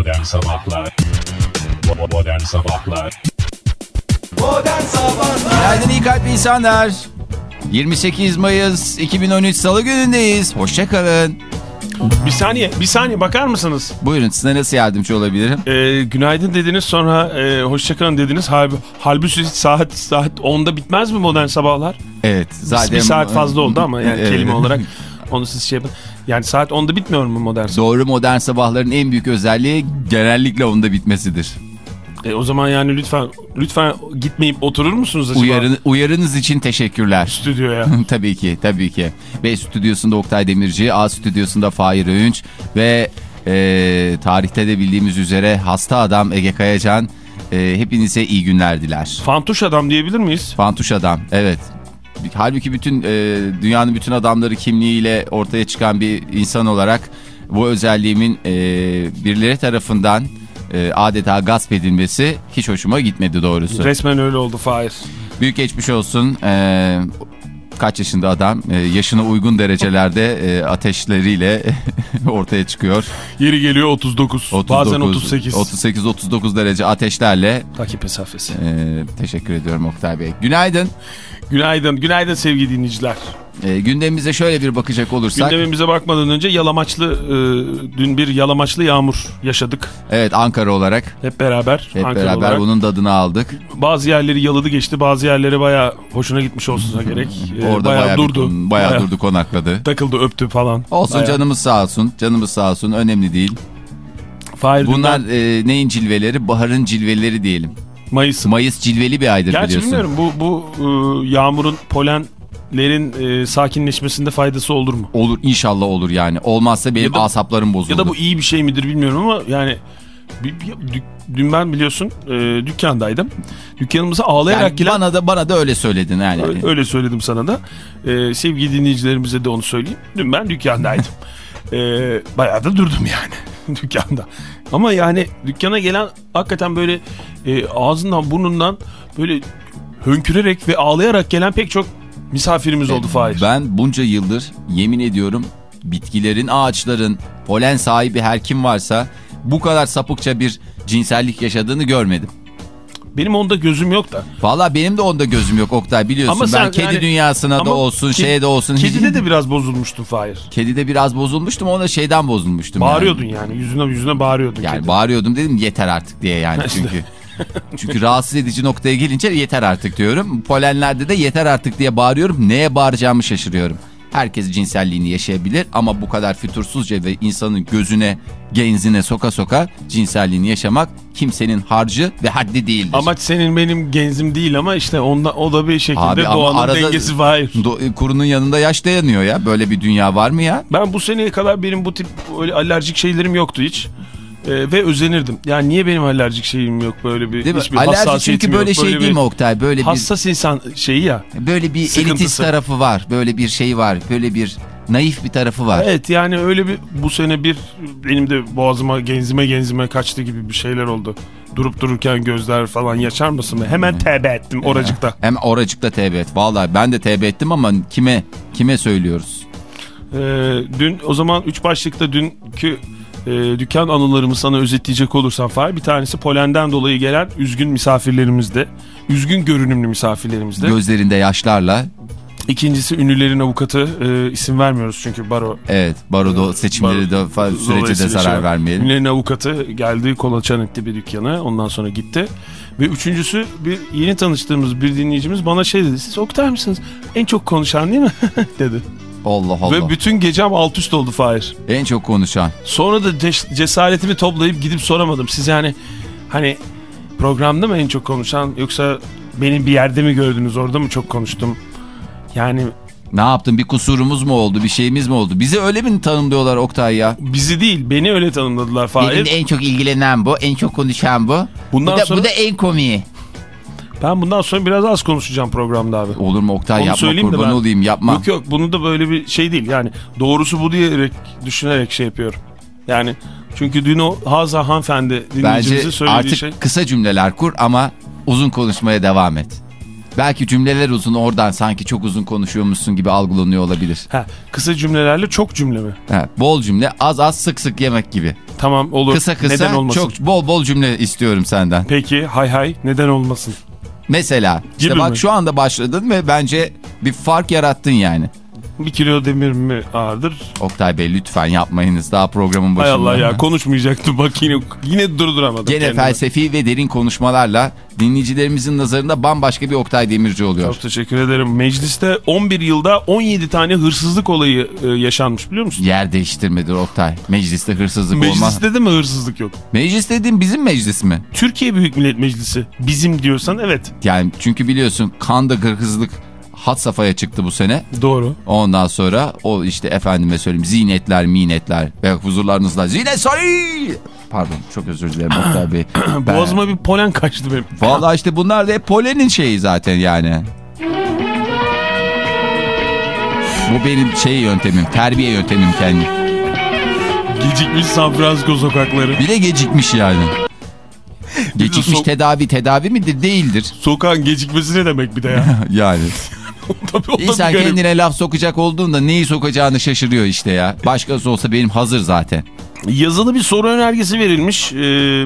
Modern Sabahlar Modern Sabahlar Modern Sabahlar Günaydın iyi kalpli insanlar. 28 Mayıs 2013 Salı günündeyiz. Hoşçakalın. Bir saniye, bir saniye bakar mısınız? Buyurun size nasıl yardımcı olabilirim? Ee, günaydın dediniz sonra e, hoşçakalın dediniz. Halb halbuki saat saat 10'da bitmez mi modern sabahlar? Evet. Bir- Zaten bir saat fazla oldu ama yani Evet. kelime olarak onu siz şey yapın. Yani saat 10'da bitmiyor mu modern sabah? Doğru modern sabahların en büyük özelliği genellikle onda bitmesidir. E, o zaman yani lütfen lütfen gitmeyip oturur musunuz acaba Uyarın, uyarınız için teşekkürler. stüdyoya? tabii ki, tabii ki. B stüdyosunda Oktay Demirci, A stüdyosunda Fahir Öğünç ve e, tarihte de bildiğimiz üzere hasta adam Ege Kayacan. E, hepinize iyi günler diler. Fantuş adam diyebilir miyiz? Fantuş adam, evet. Halbuki bütün e, dünyanın bütün adamları kimliğiyle ortaya çıkan bir insan olarak bu özelliğimin e, birileri tarafından e, adeta gasp edilmesi hiç hoşuma gitmedi doğrusu. Resmen öyle oldu Fahir. Büyük geçmiş olsun. Ee, kaç yaşında adam? Ee, yaşına uygun derecelerde e, ateşleriyle ortaya çıkıyor. Yeri geliyor 39, 39, bazen 38. 38-39 derece ateşlerle. Takip mesafesi. Ee, teşekkür ediyorum Oktay Bey. Günaydın. Günaydın, günaydın sevgili dinleyiciler. Ee, gündemimize şöyle bir bakacak olursak. Gündemimize bakmadan önce yalamaçlı, e, dün bir yalamaçlı yağmur yaşadık. Evet Ankara olarak Hep beraber. hep Ankara beraber olarak. bunun tadını aldık. Bazı yerleri yalıdı geçti, bazı yerleri baya hoşuna gitmiş olsun gerek. E, Orada bayağı, durdu. Bir, bayağı durdu konakladı. Takıldı, öptü falan. Olsun Bayağı. canımız sağ olsun. Canımız sağ olsun. Önemli değil. Fahir Bunlar e, neyin cilveleri? Baharın cilveleri diyelim. Mayıs. Mayıs cilveli bir aydır Gerçi biliyorsun. bilmiyorum bu, bu e, yağmurun polenlerin e, sakinleşmesinde faydası olur mu? Olur inşallah olur yani. Olmazsa benim Ya da- asaplarım bozuldu. Ya da bu iyi bir şey midir bilmiyorum ama yani dün ben biliyorsun e, dükkandaydım. Dükkanımıza ağlayarak yani giren bana da bana da öyle söyledin yani. Öyle, öyle söyledim sana da. Ee, sevgili dinleyicilerimize de onu söyleyeyim. Dün ben dükkandaydım. ee, bayağı da durdum yani dükkanda. Ama yani dükkana gelen hakikaten böyle e, ağzından burnundan böyle hönkürerek ve ağlayarak gelen pek çok misafirimiz oldu Fahir. Ben bunca yıldır yemin ediyorum bitkilerin, ağaçların, polen sahibi her kim varsa bu kadar sapıkça bir cinsellik yaşadığını görmedim. Benim onda gözüm yok da. Valla benim de onda gözüm yok Oktay biliyorsun. Ama sen ben kedi yani- dünyasına da olsun, ke- şeye de olsun. Kedide de biraz bozulmuştun Fahir. Kedide biraz bozulmuştum ona şeyden bozulmuştum. Bağırıyordun yani. yani. Yüzüne yüzüne bağırıyordun. Yani kedi. bağırıyordum dedim yeter artık diye yani çünkü. çünkü rahatsız edici noktaya gelince yeter artık diyorum. Polenlerde de yeter artık diye bağırıyorum. Neye bağıracağımı şaşırıyorum. Herkes cinselliğini yaşayabilir ama bu kadar fütursuzca ve insanın gözüne, genzine soka soka cinselliğini yaşamak kimsenin harcı ve haddi değildir. Amaç senin benim genzim değil ama işte onda o da bir şekilde Abi doğanın arada- dengesi Fahir. Do- kurunun yanında yaş dayanıyor ya. Böyle bir dünya var mı ya? Ben bu seneye kadar benim bu tip öyle alerjik şeylerim yoktu hiç. Ee, ve özenirdim. Yani niye benim alerjik şeyim yok böyle bir Değil mi? hiçbir Alerji hassasiyetim çünkü böyle yok. şey bir değil mi Oktay? Böyle bir Hassas insan şeyi ya. böyle bir Sıkıntısı. elitist tarafı var. Böyle bir şey var. Böyle bir naif bir tarafı var. Evet yani öyle bir bu sene bir benim de boğazıma genzime genzime kaçtı gibi bir şeyler oldu. Durup dururken gözler falan yaşar mısın? Hmm. Hemen tevbe ettim oracıkta. Hem oracıkta TB et. Vallahi ben de TB ettim ama kime kime söylüyoruz? Ee, dün o zaman üç başlıkta dünkü e, dükkan anılarımı sana özetleyecek olursam Fahir bir tanesi polenden dolayı gelen üzgün misafirlerimizde. Üzgün görünümlü misafirlerimizde. Gözlerinde yaşlarla. İkincisi ünlülerin avukatı e, isim vermiyoruz çünkü baro. Evet barodo seçimleri de fa- sürece de zarar şey, vermeyelim. Ünlülerin avukatı geldi kolaçan etti bir dükkana ondan sonra gitti. Ve üçüncüsü bir yeni tanıştığımız bir dinleyicimiz bana şey dedi. Siz Oktay mısınız? En çok konuşan değil mi? dedi. Allah Allah. Ve bütün gecem alt üst oldu Fahir. En çok konuşan. Sonra da ce- cesaretimi toplayıp gidip soramadım. Siz yani hani programda mı en çok konuşan yoksa benim bir yerde mi gördünüz orada mı çok konuştum? Yani Ne yaptın bir kusurumuz mu oldu bir şeyimiz mi oldu? Bizi öyle mi tanımlıyorlar Oktay ya? bizi değil beni öyle tanımladılar Fahir. Benim en çok ilgilenen bu, en çok konuşan bu. Bundan bu, da, sonra- bu da en komiği. Ben bundan sonra biraz az konuşacağım programda abi. Olur mu Oktay Onu yapma kurban ben- olayım yapma. Yok yok bunu da böyle bir şey değil yani doğrusu bu diyerek düşünerek şey yapıyorum. Yani çünkü dün o Haza hanımefendi dinleyicimizin Bence söylediği artık şey. kısa cümleler kur ama uzun konuşmaya devam et. Belki cümleler uzun oradan sanki çok uzun konuşuyormuşsun gibi algılanıyor olabilir. Ha, kısa cümlelerle çok cümle mi? Ha, bol cümle az az sık sık yemek gibi. Tamam olur. Kısa kısa Neden olmasın? çok bol bol cümle istiyorum senden. Peki hay hay neden olmasın? Mesela işte bak mi? şu anda başladın ve bence bir fark yarattın yani. Bir kilo demir mi ağırdır? Oktay Bey lütfen yapmayınız daha programın Hay başında. Allah ya konuşmayacaktım bak yine yine durduramadım. Gene kendimi. felsefi ve derin konuşmalarla dinleyicilerimizin nazarında bambaşka bir Oktay Demirci oluyor. Çok teşekkür ederim. Mecliste 11 yılda 17 tane hırsızlık olayı e, yaşanmış biliyor musun? Yer değiştirmedir Oktay. Mecliste hırsızlık olmaz. Mecliste de mi hırsızlık yok? Meclis dediğim bizim meclis mi? Türkiye Büyük Millet Meclisi. Bizim diyorsan evet. Yani çünkü biliyorsun kanda hırsızlık hat safhaya çıktı bu sene. Doğru. Ondan sonra o işte efendime söyleyeyim zinetler minetler ve huzurlarınızda zinet sayı. Pardon çok özür dilerim Oktay Bey. Ben- Boğazıma bir polen kaçtı benim. Vallahi işte bunlar da hep polenin şeyi zaten yani. Bu benim şey yöntemim, terbiye yöntemim kendi. Gecikmiş San Francisco sokakları. Bile gecikmiş yani. Gecikmiş sok- tedavi tedavi midir? Değildir. Sokağın gecikmesi ne demek bir de ya? Yani. Tabii o İnsan garip. kendine laf sokacak olduğunda neyi sokacağını şaşırıyor işte ya. Başkası olsa benim hazır zaten. Yazılı bir soru önergesi verilmiş. Ee,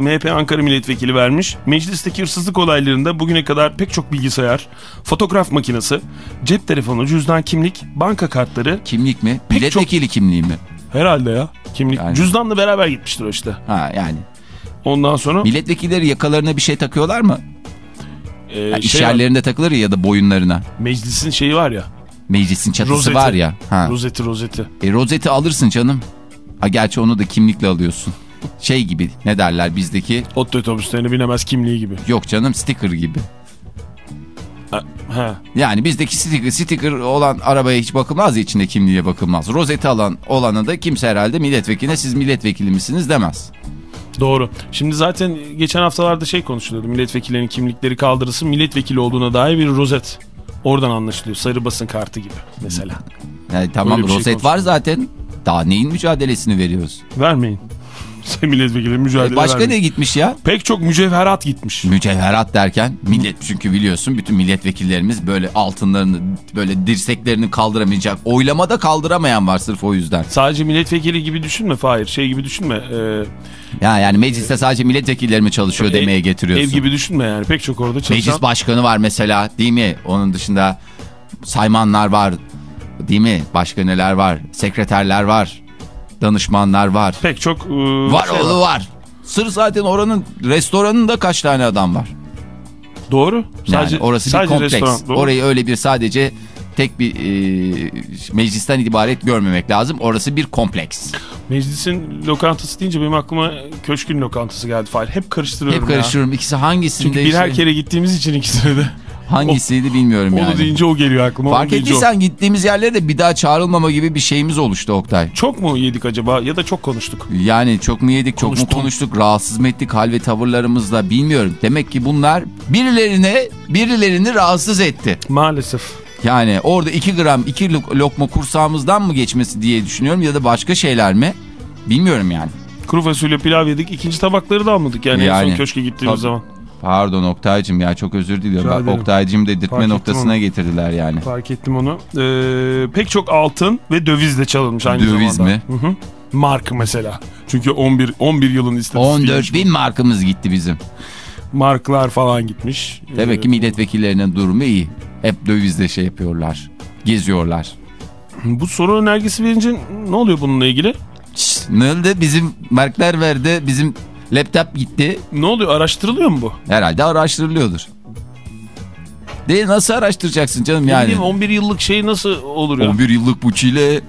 MHP Ankara Milletvekili vermiş. Meclisteki hırsızlık olaylarında bugüne kadar pek çok bilgisayar, fotoğraf makinesi, cep telefonu, cüzdan, kimlik, banka kartları Kimlik mi? Milletvekili kimliği mi? herhalde ya. Kimlik. Yani. Cüzdanla beraber gitmiştir o işte. Ha yani. Ondan sonra Milletvekilleri yakalarına bir şey takıyorlar mı? E, Ha, iş şey var, yerlerinde takılır ya da boyunlarına. meclisin şeyi var ya. Meclisin çatısı Rozeti. var ya. Ha. Rozeti rozeti. E, rozeti alırsın canım. Ha, gerçi onu da kimlikle alıyorsun. Şey gibi ne derler bizdeki. Ot otobüslerine binemez kimliği gibi. Yok canım sticker gibi. Ha. Yani bizdeki sticker, sticker olan arabaya hiç bakılmaz ya içinde kimliğe bakılmaz. Rozeti alan olana da kimse herhalde milletvekiline siz milletvekili misiniz demez. Doğru. Şimdi zaten geçen haftalarda şey konuşuluyordu. Milletvekillerinin kimlikleri kaldırılsın. Milletvekili olduğuna dair bir rozet. Oradan anlaşılıyor. Sarı basın kartı gibi mesela. Yani tamam şey rozet var zaten. Daha neyin mücadelesini veriyoruz? Vermeyin. Milletvekili mücadele E, başka vermeyin. ne gitmiş ya? Pek çok mücevherat gitmiş. Mücevherat derken millet çünkü biliyorsun bütün milletvekillerimiz böyle altınlarını böyle dirseklerini kaldıramayacak. Oylamada kaldıramayan var sırf o yüzden. Sadece milletvekili gibi düşünme Fahir. Şey gibi düşünme. Ee, Ya yani mecliste sadece milletvekilleri mi çalışıyor ev- demeye getiriyorsun. Ev gibi düşünme yani. Pek çok orada çalışan. Meclis başkanı var mesela değil mi? Onun dışında saymanlar var değil mi? Başka neler var? Sekreterler var. Danışmanlar var. Pek çok... ee, Var şey oğlu var. Sır zaten oranın restoranında kaç tane adam var? Doğru. Yani orası sadece bir kompleks. restoran. Doğru. Orayı öyle bir sadece tek bir e, meclisten ibaret görmemek lazım. Orası bir kompleks. Meclisin lokantası deyince benim aklıma köşkün lokantası geldi Fahir. Hep karıştırıyorum Hep ya. karıştırıyorum. İkisi hangisinde Çünkü birer işte- kere gittiğimiz için ikisine de. Hangisiydi bilmiyorum Onu yani. deyince o geliyor aklıma. onu Fark o. ettiysen gittiğimiz yerlere de bir daha çağrılmama gibi bir şeyimiz oluştu Oktay. Çok mu yedik acaba ya da çok konuştuk? Yani çok mu yedik, çok Konuştum. mu konuştuk, rahatsız mı ettik hal ve tavırlarımızla bilmiyorum. Demek ki bunlar birilerine, birilerini rahatsız etti. Maalesef. Yani orada 2 gram 2 lokma kursağımızdan mı geçmesi diye düşünüyorum ya da başka şeyler mi? Bilmiyorum yani. Kuru fasulye pilav yedik. ikinci tabakları da almadık yani, en Yani, son köşke gittiğimiz zaman. Pardon Oktay'cım ya çok özür diliyorum. Bak. Oktay'cım dedirtme Fark noktasına onu. getirdiler yani. Fark ettim onu. Ee, pek çok altın ve döviz de çalınmış aynı Döviz zamanda. mi? Hı hı. Mark mesela. Çünkü 11 11 yılın istatistiği. 14 bin markımız gitti bizim. Marklar falan gitmiş. Demek ki Ee, milletvekillerinin durumu iyi. Hep dövizle şey yapıyorlar. Geziyorlar. bu soru önergesi verince ne oluyor bununla ilgili? Ne oldu? Bizim marklar verdi. Bizim laptop gitti. Ne oluyor? Araştırılıyor mu bu? Herhalde araştırılıyordur. Değil nasıl araştıracaksın canım Ne yani? bileyim 11 yıllık şey nasıl olur ya? 11 yıllık bu çile.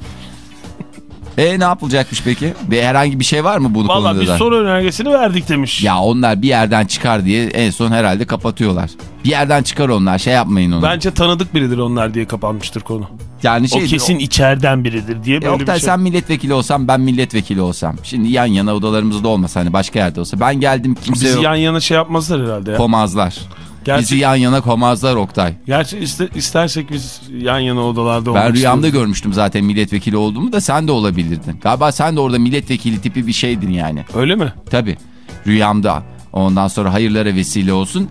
E ne yapılacakmış peki? Bir herhangi bir şey var mı bu Valla konuda biz soru önergesini verdik demiş. Ya onlar bir yerden çıkar diye en son herhalde kapatıyorlar. Bir yerden çıkar onlar şey yapmayın onu. Bence tanıdık biridir onlar diye kapanmıştır konu. yani şey, o kesin içeriden biridir diye E, böyle Oktay bir şey. sen milletvekili olsam ben milletvekili olsam. Şimdi yan yana odalarımızda olmasa hani başka yerde olsa. Ben geldim kimse Bizi yok. yan yana şey yapmazlar herhalde ya. Komazlar. Gerçi, Bizi yan yana komazlar Oktay. gerçi iste- istersek biz yan yana odalarda olmak Ben rüyamda görmüştüm zaten milletvekili olduğumu da sen de olabilirdin. Galiba sen de orada milletvekili tipi bir şeydin yani. Öyle mi? Tabii. Rüyamda. Ondan sonra hayırlara vesile olsun.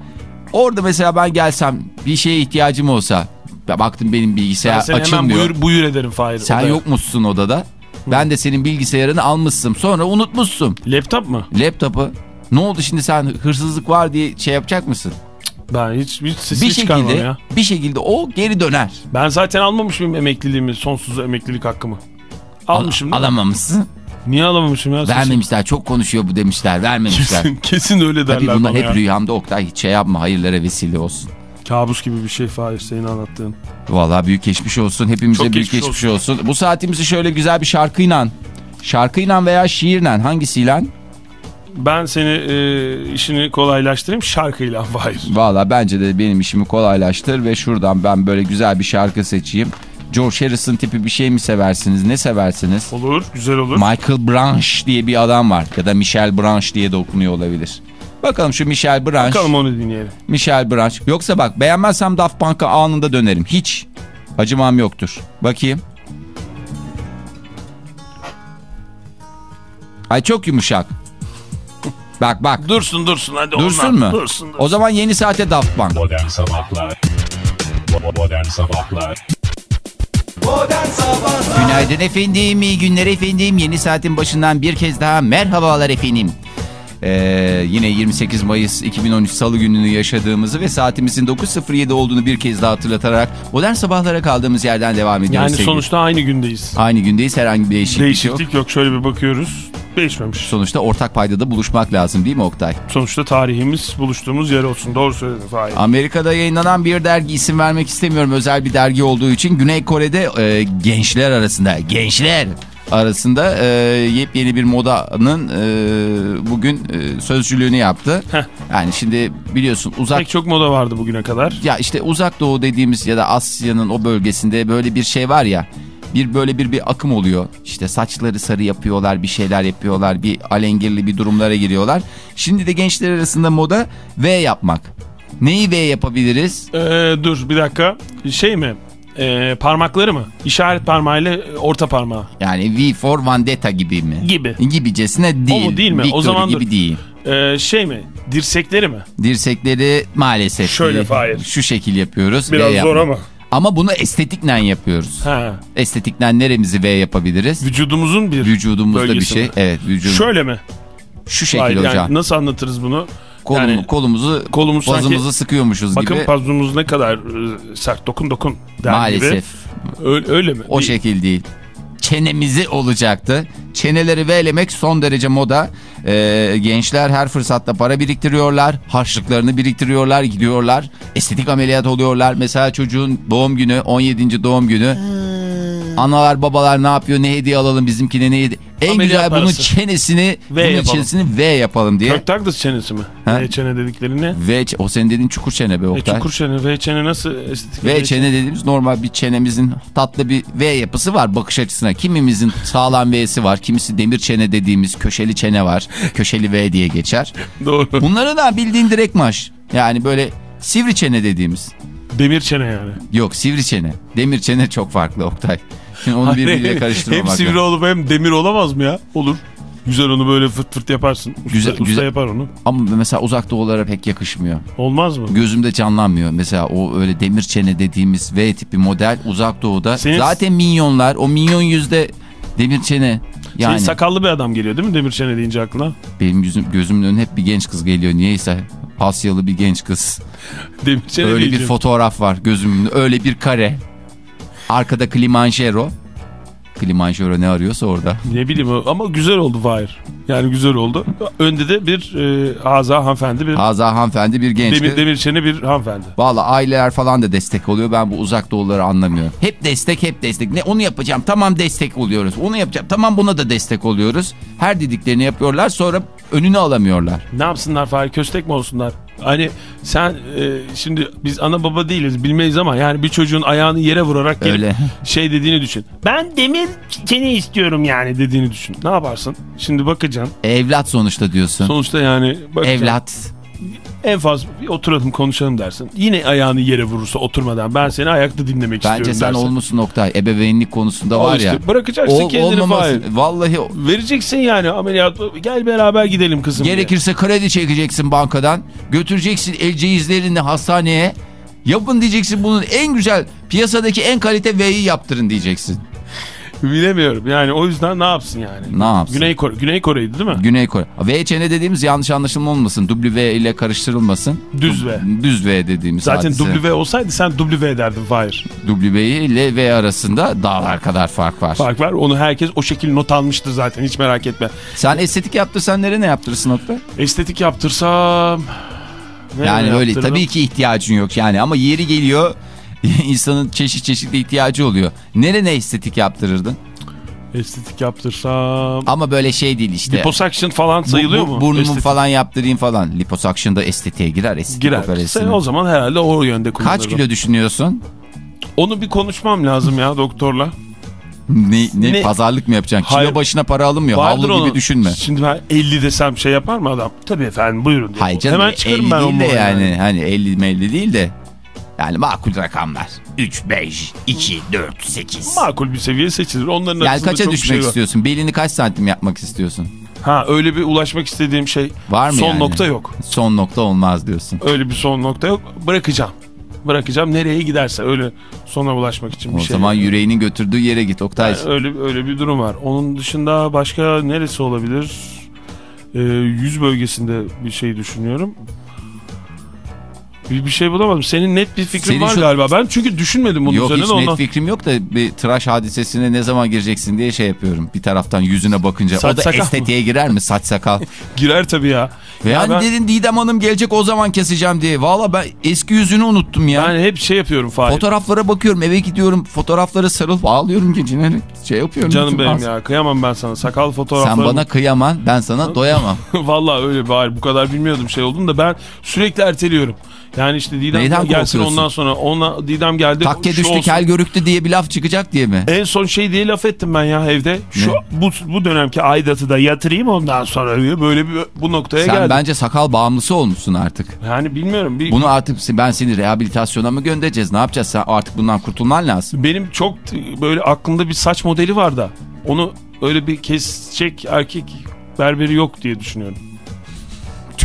Orada mesela ben gelsem bir şeye ihtiyacım olsa. Baktım benim Ben bilgisayar seni hemen açılmıyor. buyur, buyur ederim Fahir. Sen odaya. yokmuşsun odada. Ben de senin bilgisayarını almışsın. Sonra unutmuşsun. Laptop mu? Laptopu. Ne oldu şimdi sen hırsızlık var diye şey yapacak mısın? Ben hiç, hiç sesini Bir şekilde ya. bir şekilde o geri döner. Ben zaten almamışım emekliliğimi, sonsuz emeklilik hakkımı. Almışım Al, alamamışsın. Niye alamamışım ya? Vermemişler. Çok konuşuyor bu demişler. Vermemişler. Kesin, kesin öyle derler Tabii bunlar hep ya. rüyamda Oktay hiç şey yapma hayırlara vesile olsun. Kabus gibi bir şey Fahir senin anlattığın. Vallahi büyük geçmiş olsun. Hepimize Çok büyük geçmiş geçmiş, olsun. Bu saatimizi şöyle güzel bir şarkıyla, şarkıyla veya şiirle hangisiyle? Ben seni e, işini kolaylaştırayım şarkıyla Fahir. Vallahi bence de benim işimi kolaylaştır ve şuradan ben böyle güzel bir şarkı seçeyim. George Harrison tipi bir şey mi seversiniz? Ne seversiniz? Olur, güzel olur. Michael Branch diye bir adam var. Ya da Michel Branch diye de okunuyor olabilir. Bakalım şu Michel Branch. Bakalım onu dinleyelim. Michel Branch. Yoksa bak beğenmezsem Daft Punk'a anında dönerim. Hiç acımam yoktur. Bakayım. Ay çok yumuşak. Bak bak. Dursun dursun hadi Dursun ondan. mu? Dursun dursun. O zaman yeni saate Daft Punk. Modern Sabahlar Modern Sabahlar Modern Sabahlar Günaydın efendim, iyi günler efendim. Yeni saatin başından bir kez daha merhabalar efendim. Ee, yine 28 Mayıs 2013 Salı gününü yaşadığımızı ve saatimizin 9.07 olduğunu bir kez daha hatırlatarak modern sabahlara kaldığımız yerden devam ediyoruz. Yani sevgili. sonuçta aynı gündeyiz. Aynı gündeyiz herhangi bir değişiklik, yok. Değişiklik yok. Şöyle bir bakıyoruz. Değişmemiş. Sonuçta ortak paydada buluşmak lazım değil mi Oktay? Sonuçta tarihimiz buluştuğumuz yer olsun. Doğru söyledin Fahir. Amerika'da yayınlanan bir dergi isim vermek istemiyorum özel bir dergi olduğu için Güney Kore'de e, gençler arasında gençler arasında e, yepyeni bir modanın e, bugün e, sözcülüğünü yaptı. Heh. Yani şimdi biliyorsun uzak Pek çok moda vardı bugüne kadar. ya işte uzak doğu dediğimiz ya da Asya'nın o bölgesinde böyle bir şey var ya bir böyle bir bir akım oluyor. İşte saçları sarı yapıyorlar, bir şeyler yapıyorlar, bir alengirli bir durumlara giriyorlar. Şimdi de gençler arasında moda V yapmak. Neyi V yapabiliriz? Ee, dur bir dakika. Şey mi? Ee, parmakları mı? İşaret parmağıyla orta parmağı. Yani V for Vendetta gibi mi? Gibi. Gibicesine değil. mu değil mi? O Victory zaman gibi dur. değil. Ee, şey mi? Dirsekleri mi? Dirsekleri maalesef Şöyle Fahir. şu şekil yapıyoruz. Biraz zor ama. Ama bunu estetikle yapıyoruz. Ha. Estetikle neremizi V yapabiliriz? Vücudumuzun bir Vücudumuzda bir şey. mi? Evet vücudum. Şöyle mi? Şu şekil Hayır, hocam. yani nasıl anlatırız bunu? Kolum, yani kolumuzu, kolumuz sanki- bazımızı sıkıyormuşuz Bakın gibi. pazumuz ne kadar e, sert dokun dokun der Maalesef. gibi. Öyle, öyle mi? O Değil. şekil değil. Çenemizi olacaktı. Çeneleri V'lemek son derece moda. Ee, gençler her fırsatta para biriktiriyorlar. Harçlıklarını biriktiriyorlar, gidiyorlar. Estetik ameliyat oluyorlar. Mesela çocuğun doğum günü, 17. doğum günü. Analar babalar ne yapıyor, ne hediye alalım bizimkine ne hediye. En Ameliyat güzel bunun parası. çenesini, V bunun yapalım. çenesini V yapalım diye. Kök Douglas çenesi mi? Ha? V çene dedikleri ne? V, o senin dediğin çukur çene be E, Oktay. çukur çene. V çene nasıl estetik? V çene dediğimiz normal bir çenemizin tatlı bir V yapısı var bakış açısına. Kimimizin sağlam V'si var. Kimisi demir çene dediğimiz köşeli çene var. Köşeli V diye geçer. Doğru. Bunları da bildiğin direkt maş. Yani böyle sivri çene dediğimiz. Demir çene yani. Yok sivri çene. Demir çene çok farklı Oktay. Şimdi onu birbiriyle karıştırmamak Hem sivri olup hem demir olamaz mı ya? Olur. Güzel onu böyle fırt fırt yaparsın. Usta, Güzel- usta güzel. yapar onu. Ama mesela uzak doğulara pek yakışmıyor. Olmaz mı? Gözümde canlanmıyor. Mesela o öyle demir çene dediğimiz V tipi model uzak doğuda. Senin- Zaten minyonlar o minyon yüzde demir çene. Yani Senin sakallı bir adam geliyor değil mi demir çene deyince aklına? benim yüzüm, gözümün önüne hep bir genç kız geliyor. Niyeyse Asyalı bir genç kız. Demir çene öyle bir fotoğraf var gözümün önünde. Öyle bir kare. Arkada Kilimanjaro. Kilimanjaro ne arıyorsa orada. Ne bileyim ama güzel oldu Fahir. Yani güzel oldu. Önde de bir e, Haza hanımefendi bir Haza hanımefendi bir genç demir, kız. demir çene bir hanımefendi. Valla aileler falan da destek oluyor. Ben bu uzak doğuları anlamıyorum. Hep destek hep destek. Ne onu yapacağım tamam destek oluyoruz. Onu yapacağım tamam buna da destek oluyoruz. Her dediklerini yapıyorlar sonra önünü alamıyorlar. Ne yapsınlar Fahir köstek mi olsunlar? Hani sen e, şimdi biz ana baba değiliz bilmeyiz ama yani bir çocuğun ayağını yere vurarak gelip Öyle. şey dediğini düşün. Ben demir çene istiyorum yani dediğini düşün. Ne yaparsın? Şimdi bakacaksın. Evlat sonuçta diyorsun. Sonuçta yani bakacaksın. Evlat. En fazla bir oturalım konuşalım dersin. Yine ayağını yere vurursa oturmadan ben seni ayakta dinlemek Bence istiyorum sen dersin. olmuşsun Oktay. Ebeveynlik konusunda Al var işte, ya. bırakacaksın Ol- kendini olmaması-. Vallahi Vereceksin yani ameliyat. Gel beraber gidelim kızım. diye. gerekirse kredi çekeceksin bankadan. Götüreceksin el cihizlerini hastaneye. Yapın diyeceksin bunun en güzel piyasadaki en kalite V'yi yaptırın diyeceksin. Bilemiyorum yani o yüzden ne yapsın yani? Ne yapsın? Güney Kore, Güney Kore'ydi değil mi? Güney Kore. VÇN dediğimiz yanlış anlaşılma olmasın. W ile karıştırılmasın. Düz V. Düz V dediğimiz Zaten hadise. W olsaydı sen W derdin Fahir. W ile V arasında dağlar kadar fark var. Fark var. Onu herkes o şekil not almıştır zaten hiç merak etme. Sen estetik yaptırsan nereye yaptırırsın nokta? Estetik yaptırsam... Yani öyle tabii ki ihtiyacın yok yani ama yeri geliyor insanın çeşit çeşitli ihtiyacı oluyor. Nerene estetik yaptırırdın? Estetik yaptırsam... Ama böyle şey değil işte. Liposuction falan sayılıyor Bu- bu- mu? Burnumu Estetik. falan yaptırayım falan. Liposuction da estetiğe girer. Estetik Girer. operasyon. Sen o zaman herhalde o yönde kullanırım. Kaç kilo düşünüyorsun? Onu bir konuşmam lazım ya doktorla. Ne, ne, Ne? pazarlık mı yapacaksın? Kilo Hayır. başına para alınmıyor. Vardır Havlu onun. gibi düşünme. Şimdi ben 50 desem şey yapar mı adam? Tabii efendim buyurun. Hayır canım Hemen 50 çıkarım ben değil onu de yani. Hani 50 melli değil de. Yani makul rakamlar. 3, 5, 2, 4, 8. Makul bir seviye seçilir. Onların Yani kaça düşmek şey var. istiyorsun? Belini kaç santim yapmak istiyorsun? Ha öyle bir ulaşmak istediğim şey. Var mı Son yani? nokta yok. Son nokta olmaz diyorsun. Öyle bir son nokta yok. Bırakacağım. Bırakacağım nereye giderse öyle sona ulaşmak için bir O şey. zaman yüreğinin götürdüğü yere git Oktay. Yani öyle öyle bir durum var. Onun dışında başka neresi olabilir? Ee, yüz bölgesinde bir şey düşünüyorum. Bir, bir şey bulamadım. Senin net bir fikrin Senin var şu- galiba. Ben çünkü düşünmedim bunun Yok üzerine hiç de net ondan. fikrim yok da bir tıraş hadisesine ne zaman gireceksin diye şey yapıyorum. Bir taraftan yüzüne bakınca. Saç o da sakal mı? estetiğe girer mi saç sakal? Girer tabii ya. Ve Ya yani ben, dedin Didem Hanım gelecek o zaman keseceğim diye. Valla ben eski yüzünü unuttum ya. ben hep şey yapıyorum Fahir. Fotoğraflara bakıyorum eve gidiyorum fotoğrafları sarılıp ağlıyorum geceleri. Şey yapıyorum. Canım benim ya kıyamam ben sana. Sakal fotoğraflarım. Sen bana kıyaman ben sana doyamam. Vallahi öyle bari bu kadar bilmiyordum şey olduğunu da ben sürekli erteliyorum. Yani işte Didem Neyden gelsin ondan sonra ona Didem geldi. Takke düştü olsun. kel görüktü diye bir laf çıkacak diye mi? En son şey diye laf ettim ben ya evde. Şu Ne? bu, bu dönemki aidatı da yatırayım ondan sonra diye böyle bir bu noktaya Sen geldim. bence sakal bağımlısı olmuşsun artık. Yani bilmiyorum bir Bunu artık ben seni rehabilitasyona mı göndereceğiz? Ne yapacağız? Sen artık bundan kurtulman lazım. benim çok böyle aklımda bir saç modeli var da onu öyle bir kesecek erkek berberi yok diye düşünüyorum.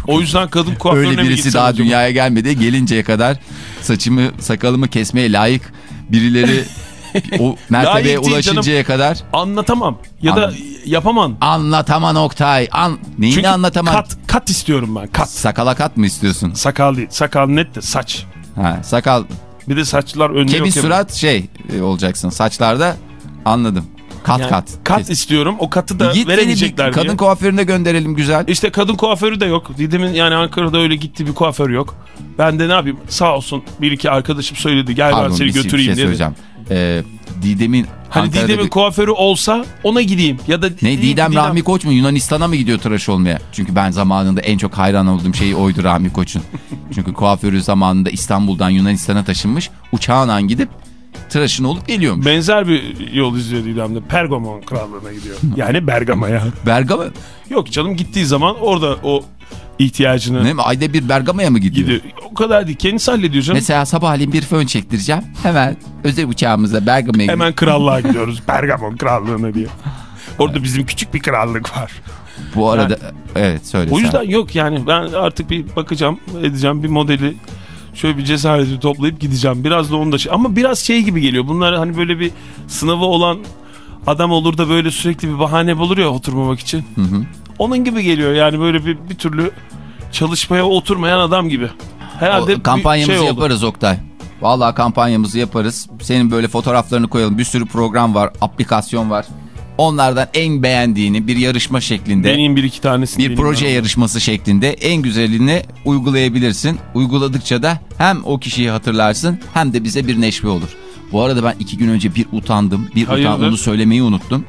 O yüzden kadın kuaförüne Öyle birisi daha acaba? dünyaya gelmedi. Gelinceye kadar saçımı sakalımı kesmeye layık birileri o mertebeye ulaşıncaya kadar Anlatamam ya da Anladım. yapamam. anlataman Oktay. An Neyini Çünkü anlataman? kat, kat istiyorum ben kat. Sakala kat mı istiyorsun? Sakal değil. Sakal net de saç. Ha, sakal Bir de saçlar önde Kevin yok. ya. Surat şey e, olacaksın. Saçlarda anladım. Kat Yani kat. Kat Kes. istiyorum. O katı da Git beni veremeyecekler kadın diye. kuaförüne gönderelim güzel. İşte kadın kuaförü de yok. Didem'in yani Ankara'da öyle gitti bir kuaför yok. Ben de ne yapayım sağ olsun bir iki arkadaşım söyledi gel ben Pardon seni bir şey- götüreyim şey dedi. söyleyeceğim. Ee, Didem'in Hani Ankara'da Didem'in bir- kuaförü olsa ona gideyim. Ya da Ne ki Didem Rahmi Koç mu Yunanistan'a mı gidiyor tıraş olmaya? Çünkü ben zamanında en çok hayran olduğum şey oydu Rahmi Koç'un. Çünkü kuaförü zamanında İstanbul'dan Yunanistan'a taşınmış. Uçağından gidip tıraşını olup geliyormuş. Benzer bir yol izliyor Didem'de. Pergamon krallığına gidiyor. Yani Bergama'ya. Bergama Yok canım gittiği zaman orada o ihtiyacını ne mi? Ayda bir Bergama'ya mı gidiyor? gidiyor. O kadar değil. Kendisi hallediyor canım. Mesela sabahleyin bir fön çektireceğim. Hemen özel uçağımızla Bergama'ya gidiyor. Hemen krallığa gidiyoruz. Bergamon krallığına diye. Orada bizim küçük bir krallık var. Bu arada evet söyle O sen. yüzden yok yani ben artık bir bakacağım edeceğim bir modeli şöyle bir cesareti toplayıp gideceğim. Biraz da onu da şey ama biraz şey gibi geliyor. Bunlar hani böyle bir sınavı olan adam olur da böyle sürekli bir bahane bulur ya oturmamak için. Hı hı. Onun gibi geliyor yani böyle bir, bir türlü çalışmaya oturmayan adam gibi. Herhalde O kampanyamızı şey oldu. yaparız Oktay. Vallahi kampanyamızı yaparız. Senin böyle fotoğraflarını koyalım. Bir sürü program var, aplikasyon var. Onlardan en beğendiğini bir yarışma şeklinde, Deneyim bir iki tanesini. bir proje ben. yarışması şeklinde en güzelini uygulayabilirsin. Uyguladıkça da hem o kişiyi hatırlarsın hem de bize bir neşve olur. Bu arada ben iki gün önce bir utandım. Bir utan, Hayırdır? onu söylemeyi unuttum.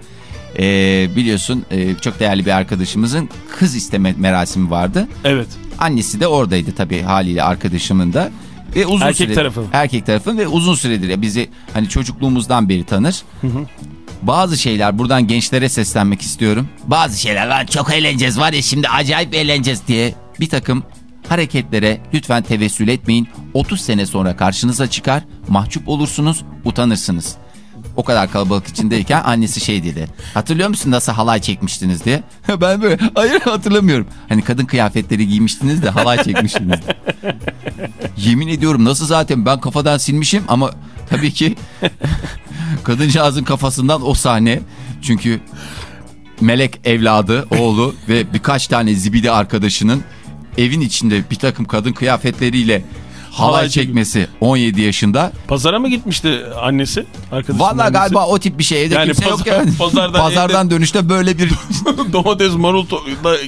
Ee, biliyorsun e, çok değerli bir arkadaşımızın kız isteme merasimi vardı. Evet. Annesi de oradaydı tabii haliyle arkadaşımın da. Ve uzun Erkek süredir- tarafı. Erkek tarafı ve uzun süredir ya bizi hani çocukluğumuzdan beri tanır. Bazı şeyler buradan gençlere seslenmek istiyorum. Bazı şeyler lan çok eğleneceğiz var ya şimdi acayip eğleneceğiz diye bir takım hareketlere lütfen tevessül etmeyin. 30 sene sonra karşınıza çıkar, mahcup olursunuz, utanırsınız. O kadar kalabalık içindeyken annesi şey dedi. Hatırlıyor musun nasıl halay çekmiştiniz diye. ben böyle hayır hatırlamıyorum. Hani kadın kıyafetleri giymiştiniz de halay çekmiştiniz. Yemin ediyorum nasıl zaten ben kafadan silmişim ama tabii ki Kadıncağızın kafasından o sahne. Çünkü melek evladı, oğlu ve birkaç tane zibidi arkadaşının evin içinde bir takım kadın kıyafetleriyle halay Halay çek- çekmesi 17 yaşında. Pazara mı gitmişti annesi? Annesi? galiba o tip bir şey evde Yani kimse yok pazar- yani. pazardan Pazardan dönüşte böyle bir domates marul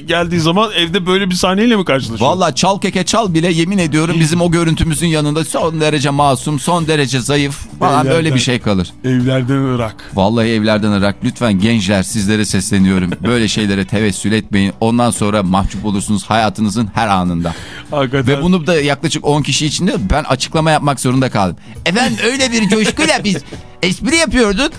geldiği zaman evde böyle bir sahneyle mi karşılaşıyor? Vallahi çal keke çal bile yemin ediyorum bizim o görüntümüzün yanında son derece masum, son derece zayıf falan Evlerden- böyle bir şey kalır. Evlerden Irak. Vallahi evlerden Irak lütfen gençler sizlere sesleniyorum. Böyle şeylere tevessül etmeyin. Ondan sonra mahcup olursunuz hayatınızın her anında. Hakikaten. Ve bunu da yaklaşık 10 kişi içinde ben açıklama yapmak zorunda kaldım. Efendim öyle bir coşkuyla biz espri yapıyorduk.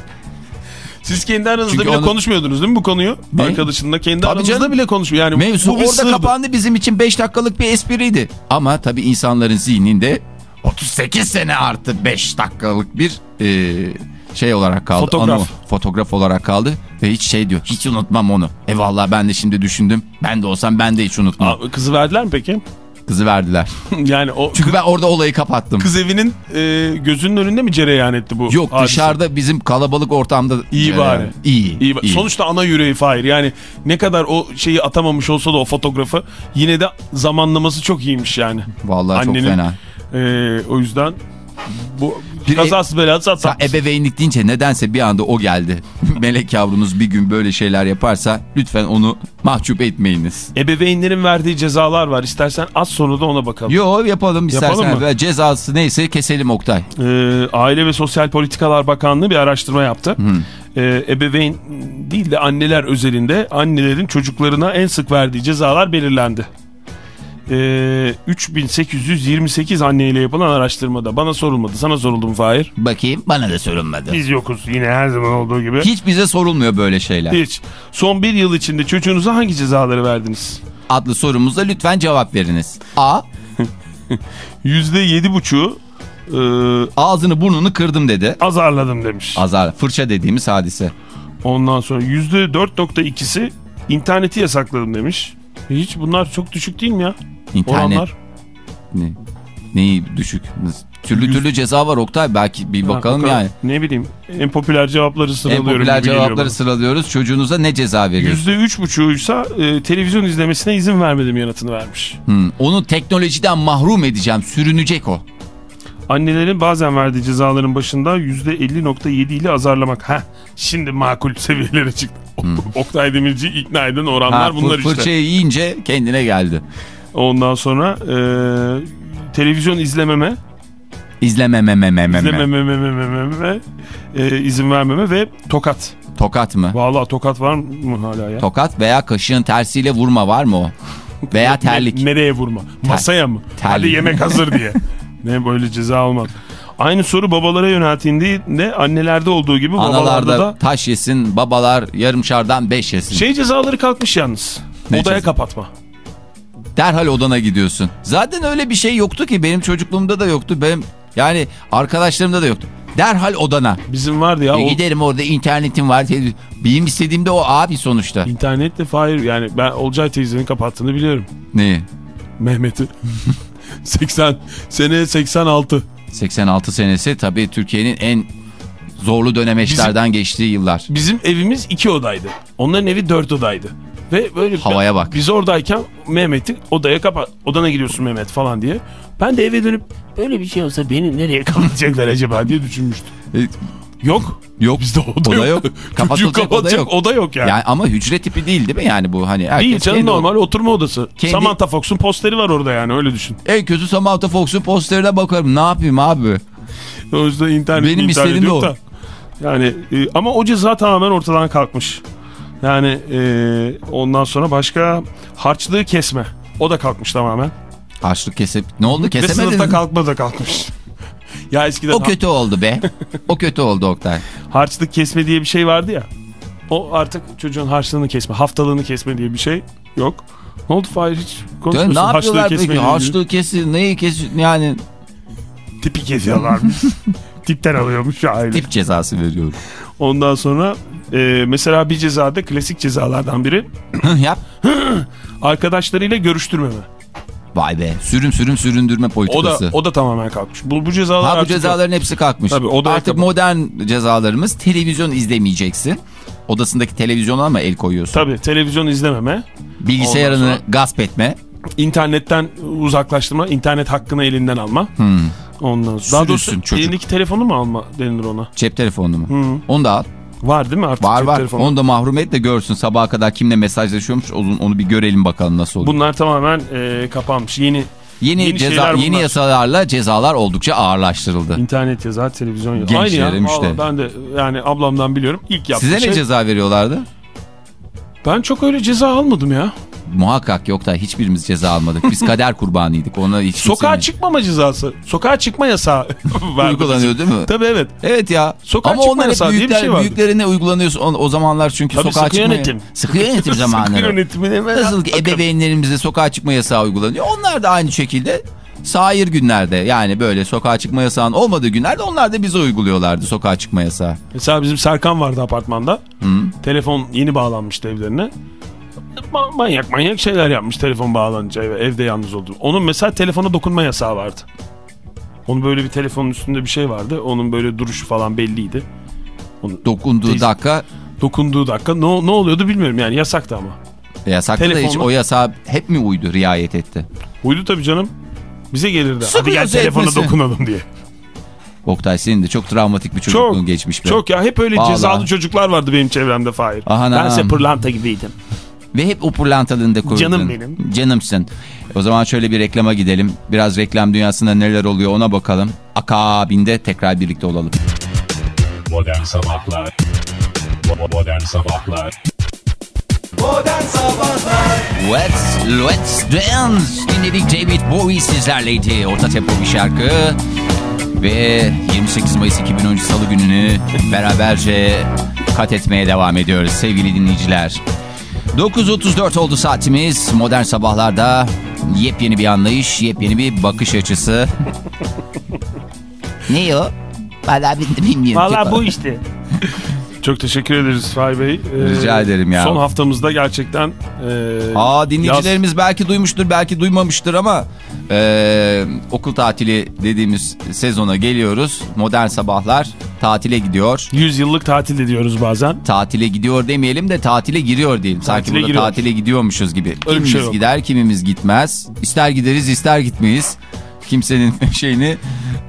Siz kendi aranızda Çünkü bile onu- konuşmuyordunuz değil mi bu konuyu? Ne? Arkadaşınla kendi Tabii aranızda canım. bile konuşmuyor. Yani Mevzu bu orada sırdı. kapandı bizim için 5 dakikalık bir espriydi. Ama tabii insanların zihninde 38 sene artı 5 dakikalık bir e, şey olarak kaldı. Fotoğraf. Anı- fotoğraf olarak kaldı ve hiç şey diyor hiç unutmam onu. E vallahi ben de şimdi düşündüm. Ben de olsam ben de hiç unutmam. Aa, Kızı verdiler mi peki? Kızı verdiler. yani o Çünkü ben orada olayı kapattım. kız evinin e, gözünün önünde mi cereyan etti bu? Yok hadise? dışarıda bizim kalabalık ortamda. İyi e, bari. İyi. İyi, iyi. Sonuçta ana yüreği Fahir. Yani ne kadar o şeyi atamamış olsa da o fotoğrafı yine de zamanlaması çok iyiymiş yani. Vallahi Annenin- çok fena. Ee, o yüzden bu kazası belası Ya atlatmış. ebeveynlik deyince nedense bir anda o geldi. Melek yavrunuz bir gün böyle şeyler yaparsa lütfen onu mahcup etmeyiniz. Ebeveynlerin verdiği cezalar var. İstersen az sonra da ona bakalım. Yo yapalım istersen. Yapalım mı? Cezası neyse keselim Oktay. Ee, Aile ve Sosyal Politikalar Bakanlığı bir araştırma yaptı. Ee, ebeveyn değil de anneler özelinde annelerin çocuklarına en sık verdiği cezalar belirlendi. Ee, 3828 anneyle yapılan araştırmada bana sorulmadı. Sana soruldu mu Fahir? Bakayım bana da sorulmadı. Biz yokuz yine her zaman olduğu gibi. Hiç bize sorulmuyor böyle şeyler. Hiç. Son bir yıl içinde çocuğunuza hangi cezaları verdiniz? Adlı sorumuza lütfen cevap veriniz. A. %7,5'u e, Ağzını burnunu kırdım dedi. azarladım demiş. Azar. Fırça dediğimiz hadise. Ondan sonra %4,2'si interneti yasakladım demiş. Hiç bunlar çok düşük değil mi ya? İnternet. Oranlar. Ne? Neyi düşük? Türlü türlü ceza var Oktay. Belki bir Ha, bakalım bakalım. yani. Ne bileyim en popüler cevapları En sıralıyorum. popüler gibi geliyor cevapları sıralıyoruz. Çocuğunuza ne ceza veriyoruz? bana. %3,5'uysa e, televizyon izlemesine izin vermedim yanıtını vermiş. Hmm, Onu teknolojiden mahrum edeceğim. Sürünecek o. Annelerin bazen verdiği cezaların başında %50,7 ile azarlamak. Heh, şimdi makul seviyelere çıktı. Oktay Demirci ikna eden oranlar Ha, bunlar fır- işte. Fırçayı yiyince kendine geldi. Ondan sonra e, televizyon izlememe, İzlememememememe. izlememememememe, e, izin vermeme ve tokat. Tokat mı? Vallahi tokat var mı hala ya? Tokat veya kaşığın tersiyle vurma var mı o? Veya terlik. Ne- nereye vurma? Masaya mı? terlik. Hadi yemek hazır diye. ne böyle ceza olmaz. Aynı soru babalara yöneltildiğinde annelerde olduğu gibi babalarda da taş yesin, babalar yarımşardan beş yesin. şey cezaları kalkmış yalnız. Ne Odaya ceza? kapatma. Derhal odana gidiyorsun. Zaten öyle bir şey yoktu ki benim çocukluğumda da yoktu. Benim yani arkadaşlarımda da yoktu. Derhal odana. Bizim vardı ya. E o giderim orada internetim var. Benim istediğim de o abi sonuçta. internette Fahir yani ben Olcay teyzenin kapattığını biliyorum. Ne? Mehmet'i. 80 sene 86. 86 senesi tabii Türkiye'nin en zorlu dönemeçlerden geçtiği yıllar. Bizim evimiz iki odaydı. Onların evi dört odaydı. Ve böyle Havaya bak. Biz oradayken Mehmet'i odaya kapat. Odana giriyorsun Mehmet falan diye. Ben de eve dönüp böyle bir şey olsa beni nereye kapatacaklar acaba diye düşünmüştüm. E, Yok. Yok. Bizde oda, Oda yok. yok. Kapatılacak oda kapatacak yok. oda yok yani. Yani ama hücre tipi değil değil mi yani bu hani Değil canım normal oturma odası. Kendi- Samantha Fox'un posteri var orada yani öyle düşün. En kötü Samantha Fox'un posterine bakarım ne yapayım abi. O yüzden internet Benim internet istediğim de o. da. Yani e, ama o ceza tamamen ortadan kalkmış. Yani e, ondan sonra başka harçlığı kesme. O da kalkmış tamamen. Harçlık kesip ne oldu Ve kesemedin sınıfta mi? kalkma da kalkmış. ya eskiden O kötü oldu be. o kötü oldu Oktay. harçlık kesme diye bir şey vardı ya. O artık çocuğun harçlığını kesme, haftalığını kesme diye bir şey yok. Ne oldu Fahir hiç Ya konuşmuyorsun. ne yapıyorlar peki? diye Harçlığı kesin neyi kesin yani Tipi kesiyorlarmış. Tipten alıyormuş aile. tip cezası veriyorum. Ondan sonra e, mesela bir cezada klasik cezalardan biri Yap. arkadaşlarıyla görüştürmeme. Vay be sürüm sürüm süründürme O da politikası. o da tamamen kalkmış. Bu, bu cezalar Ha bu artık cezaların hepsi kalkmış. Tabii, odaya Artık kapat. modern cezalarımız televizyon izlemeyeceksin. Odasındaki televizyona mı el koyuyorsun? Tabii televizyon izlememe, Bilgisayarını sonra- gasp etme. internetten uzaklaştırma, internet hakkını elinden alma. Ondan sonra. Daha doğrusu çocuk. elindeki telefonu mu alma denilir ona? Cep telefonu mu? Onu da al. Var değil mi artık Var var. telefonu? Onu da mahrum et de görsün sabaha kadar kimle mesajlaşıyormuş. Onu, onu bir görelim bakalım nasıl olur. Bunlar tamamen e, kapanmış. Yeni yeni yeni ceza yeni bunlar. yasalarla cezalar oldukça ağırlaştırıldı. internet yazar, televizyon. Gençlere, Aynı ya. müşteri. Ben de yani ablamdan biliyorum. İlk yaptığı Size şey. ne ceza veriyorlardı? Ben çok öyle ceza almadım ya. Muhakkak yok da hiçbirimiz ceza almadık. Biz kader kurbanıydık. Ona hiç Sokağa kimsenin- çıkmama cezası. Sokağa çıkma yasağı. uygulanıyor değil mi? Tabii evet. Evet ya. Sokağa Ama çıkma yasağı diye bir büyükler, şey vardı. büyüklerine uygulanıyorsun o, o zamanlar çünkü Tabii sokağa sıkı çıkma yönetim. Sıkı yönetim zamanları. Sıkı yönetimine Nasıl ki ebeveynlerimize sokağa çıkma yasağı uygulanıyor. Onlar da aynı şekilde sair günlerde yani böyle sokağa çıkma yasağının olmadığı günlerde onlar da bize uyguluyorlardı sokağa çıkma yasağı. Mesela bizim Serkan vardı apartmanda. Telefon yeni bağlanmıştı evlerine. Ma- manyak manyak şeyler yapmış telefon bağlanınca eve, evde yalnız oldu. Onun mesela telefona dokunma yasağı vardı. Onun böyle bir telefonun üstünde bir şey vardı. Onun böyle duruşu falan belliydi. Dokunduğu Teyze- dakika Dokunduğu dakika ne, ne oluyordu bilmiyorum yani yasaktı ama. yasakta da hiç Telefonla- o yasağa hep mi uydu riayet etti? Uydu tabii canım. Bize gelirdi. Hadi Sıkıyor gel telefona dokunalım diye. Oktay senin de çok travmatik bir çocukluğun Çok geçmiş be. Çok ya hep öyle Vallahi. cezalı çocuklar vardı benim çevremde Fahir. Aha, Bense anam. pırlanta gibiydim. Ve hep o pırlantalığında kurdun. Canım benim. Canımsın. O zaman şöyle bir reklama gidelim. Biraz reklam dünyasında neler oluyor ona bakalım. Akabinde tekrar birlikte olalım. Modern Sabahlar Modern Sabahlar Modern Sabahlar Let's, let's dance. Dinledik David Bowie sizlerleydi. Orta tempo bir şarkı. Ve 28 Mayıs 2013 Salı gününü beraberce kat etmeye devam ediyoruz sevgili dinleyiciler. 9.34 oldu saatimiz. Modern sabahlarda yepyeni bir anlayış, yepyeni bir bakış açısı. ne o? Valla bilmiyorum. Valla bu işte. Çok teşekkür ederiz Fahir Bey. Ee, Rica ederim ya. Son haftamızda gerçekten... E, Aa dinleyicilerimiz belki duymuştur belki duymamıştır ama e, okul tatili dediğimiz sezona geliyoruz. Modern sabahlar tatile gidiyor. 100 yıllık tatil ediyoruz bazen. Tatile gidiyor demeyelim de tatile giriyor diyelim. Sanki Tatile burada giriyor. tatile gidiyormuşuz gibi. Öyle kimimiz şey yok. gider kimimiz gitmez. İster gideriz ister gitmeyiz. Kimsenin şeyini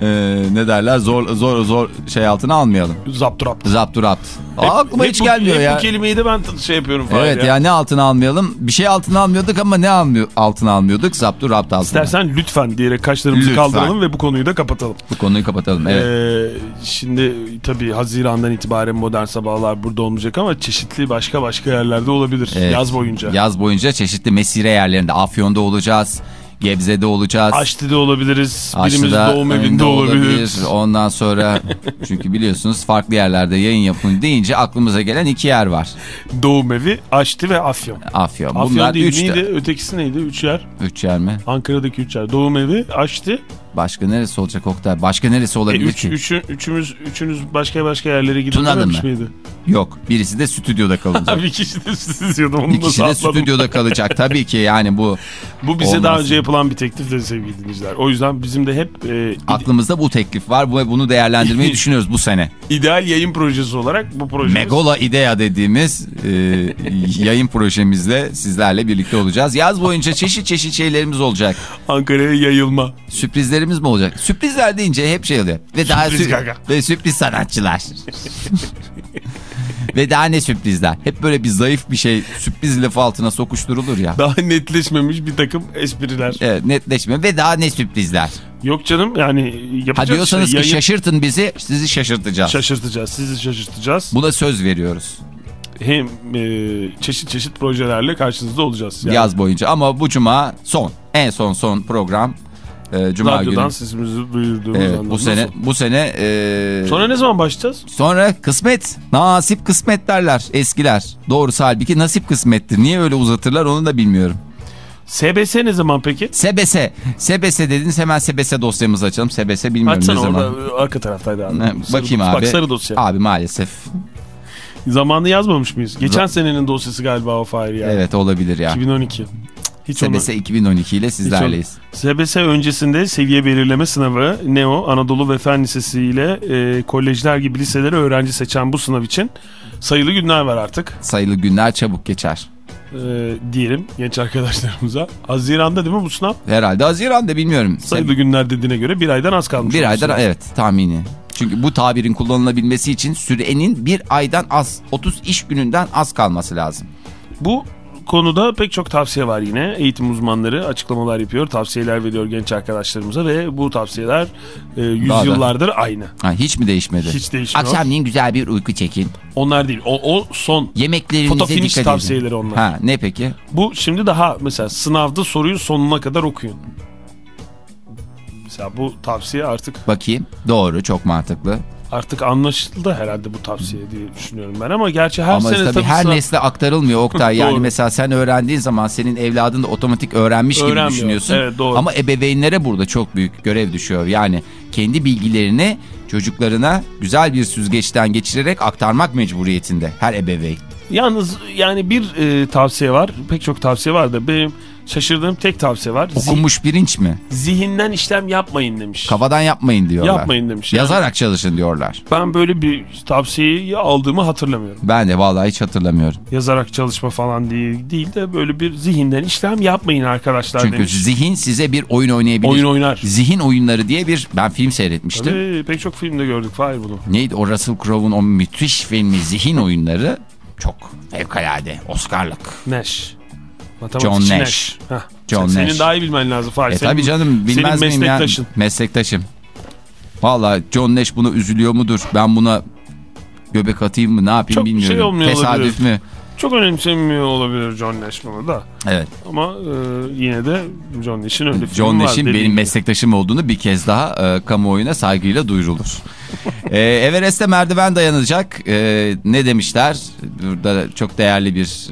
e, ne derler zor zor zor şey altına almayalım. Zapturapt. Zapturapt. Aa, aklıma Hep hiç bu- gelmiyor hep ya. bu kelimeyi de ben şey yapıyorum Fahir Evet ya. ya ne altına almayalım? Bir şey altına almıyorduk ama ne almıyor, altına almıyorduk? Zapturapt altına. İstersen lütfen diyerek kaşlarımızı Lütfen. kaldıralım ve bu konuyu da kapatalım. Bu konuyu kapatalım. Evet. Ee, şimdi tabii Haziran'dan itibaren modern sabahlar burada olmayacak ama çeşitli başka başka yerlerde olabilir Evet. yaz boyunca. Yaz boyunca çeşitli mesire yerlerinde Afyon'da olacağız. Gebze'de olacağız. Aşti'de olabiliriz. Birimiz Aşçı'da doğum evinde olabilir. Ondan sonra çünkü biliyorsunuz farklı yerlerde yayın yapın deyince aklımıza gelen iki yer var. Doğum evi, Aşti ve Afyon. Afyon. Afyon Bunlar değil üç, neydi? Ötekisi neydi? Üç yer. üç yer mi? Ankara'daki üç yer. Doğum evi, Aşti. Başka neresi olacak Oktay? Başka neresi E, olabilir üç, ki? üçü, üçümüz, üçünüz başka başka yerlere mı? miydi? Yok. Birisi de stüdyoda kalacak. bir kişi de stüdyoda onu Bir da kişi de stüdyoda kalacak. Tabii ki yani bu Bu bize Olmaz. daha önce yapılan bir teklif de sevgili dinleyiciler. O yüzden bizim de hep e, aklımızda bu teklif var. Bu- Bunu değerlendirmeyi düşünüyoruz bu sene. ideal yayın projesi olarak bu projemiz. Megola Idea dediğimiz e, yayın projemizle sizlerle birlikte olacağız. Yaz boyunca çeşit çeşit şeylerimiz olacak. Ankara'ya yayılma. Sürprizlerimiz mi olacak? Sürprizler deyince hep şey oluyor. Ve daha Sürpriz sür- ve sürpriz sanatçılar. ve daha ne sürprizler? Hep böyle bir zayıf bir şey sürpriz lafı altına sokuşturulur ya. Daha netleşmemiş bir takım espriler. Evet, netleşme ve daha ne sürprizler? Yok canım yani yapacağız. Ha diyorsanız işte, ki yayın- şaşırtın bizi, sizi şaşırtacağız. Şaşırtacağız. Sizi şaşırtacağız. Buna söz veriyoruz Hem e, çeşit çeşit projelerle karşınızda olacağız. Yani yaz boyunca. Ama bu cuma son, en son son program e, cuma radyodan günü. sesimizi duyurduğumuz Evet, anlamda. bu sene Nasıl? bu sene e, Sonra ne zaman başlayacağız? Sonra kısmet. Nasip kısmet derler eskiler. Doğrusu halbuki nasip kısmettir. Niye öyle uzatırlar onu da bilmiyorum. SBS ne zaman peki? Sebese. Sebese dediniz hemen Sebese dosyamızı açalım. Sebese bilmiyorum Açsana ne zaman. orada arka taraftaydı abi. Ne, Sarı Bakayım dosya. abi. Bak sarı dosya. Abi maalesef. Zamanını yazmamış mıyız? Geçen senenin dosyası galiba o Fahir yani. Evet olabilir ya. 2012. Hiç onu- SBS 2012 ile sizlerleyiz. SBS öncesinde seviye belirleme sınavı NEO, Anadolu ve Fen Lisesi ile e, kolejler gibi liselere öğrenci seçen bu sınav için sayılı günler var artık. Sayılı günler çabuk geçer. E, diyelim genç arkadaşlarımıza. Haziran'da değil mi bu sınav? Herhalde Haziran'da bilmiyorum. Sayılı günler dediğine göre bir aydan az kalmış. Bir aydan evet tahmini. Çünkü bu tabirin kullanılabilmesi için sürenin bir aydan az 30 iş gününden az kalması lazım. Bu konuda pek çok tavsiye var yine. Eğitim uzmanları açıklamalar yapıyor, tavsiyeler veriyor genç arkadaşlarımıza ve bu tavsiyeler e, yüzyıllardır aynı. Ha, hiç mi değişmedi? Hiç değişmiyor. Akşamleyin güzel bir uyku çekin. Onlar değil. O, o son. Yemeklerinize dikkat edin. tavsiyeleri onlar. Ha, ne peki? Bu şimdi daha mesela sınavda soruyu sonuna kadar okuyun. Mesela bu tavsiye artık Bakayım. Doğru çok mantıklı. Artık anlaşıldı herhalde bu tavsiye diye düşünüyorum ben ama gerçi her Ama sene tabii, tabii her sınav- nesle aktarılmıyor Oktay. yani mesela sen öğrendiğin zaman senin evladın da otomatik öğrenmiş gibi Öğrenmiyor. düşünüyorsun. Evet, doğru. Ama ebeveynlere burada çok büyük görev düşüyor. Yani kendi bilgilerini çocuklarına güzel bir süzgeçten geçirerek aktarmak mecburiyetinde her ebeveyn. Yalnız yani bir e, tavsiye var. Pek çok tavsiye var da benim şaşırdığım tek tavsiye var. Okunmuş pirinç mi? zihinden işlem yapmayın demiş. Kafadan yapmayın diyorlar. Yapmayın demiş. Yani Yazarak çalışın diyorlar. Ben böyle bir tavsiyeyi aldığımı hatırlamıyorum. Ben de vallahi hiç hatırlamıyorum. Yazarak çalışma falan değil, değil de böyle bir zihinden işlem yapmayın arkadaşlar Çünkü demiş. zihin size bir oyun oynayabilir. Oyun oynar. Zihin oyunları diye bir ben film seyretmiştim. Tabii, pek çok filmde gördük Fahir bunu. Neydi o Russell Crowe'un o müthiş filmi Zihin Oyunları çok fevkalade Oscar'lık. Nash. John Nash. Heh. John Sen- Nash. Senin daha iyi bilmen lazım Fahir. E Senin- tabi canım bilmez senin miyim ya? meslektaşın. Meslektaşım. Valla John Nash buna üzülüyor mudur? Ben buna göbek atayım mı ne yapayım Çok bilmiyorum. şey olmuyor Tesadüf mü? Çok önemsemiyor olabilir John Nash bunu da. Evet. Ama e, yine de John Nash'in öyle filmi John. Nash'in benim gibi. meslektaşım olduğunu bir kez daha e, kamuoyuna saygıyla duyurulur. e, Everest'te merdiven dayanacak. E, ne demişler? Burada çok değerli bir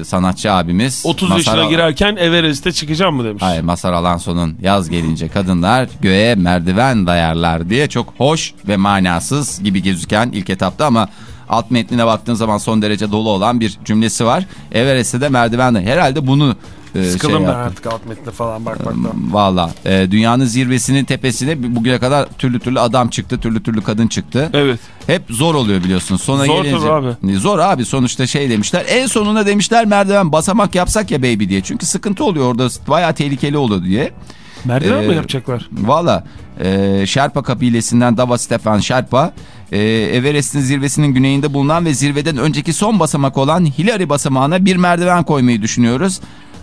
e, sanatçı abimiz. 30 Mazhar yaşına Al- girerken Everest'e çıkacağım mı demiş. Hayır Masar Alanson'un yaz gelince kadınlar göğe merdiven dayarlar diye çok hoş ve manasız gibi gözüken ilk etapta ama alt metnine baktığın zaman son derece dolu olan bir cümlesi var. Everest'te de merdiven dayar. Herhalde bunu e, şey Sıkıldım ben yaptı. artık alt metne falan bakmaktan. Valla e, dünyanın zirvesinin tepesine bugüne kadar türlü türlü adam çıktı, türlü türlü kadın çıktı. Evet. Hep zor oluyor biliyorsun. Sona Zor gelince. tabii Zor abi sonuçta şey demişler. En sonuna demişler merdiven basamak yapsak ya baby diye. Çünkü sıkıntı oluyor orada bayağı tehlikeli olur diye. Merdiven Ee, mi yapacaklar? Valla e, Sherpa kabilesinden Dava Stefan Sherpa e, Everest'in zirvesinin güneyinde bulunan ve zirveden önceki son basamak olan Hillary basamağına bir merdiven koymayı düşünüyoruz.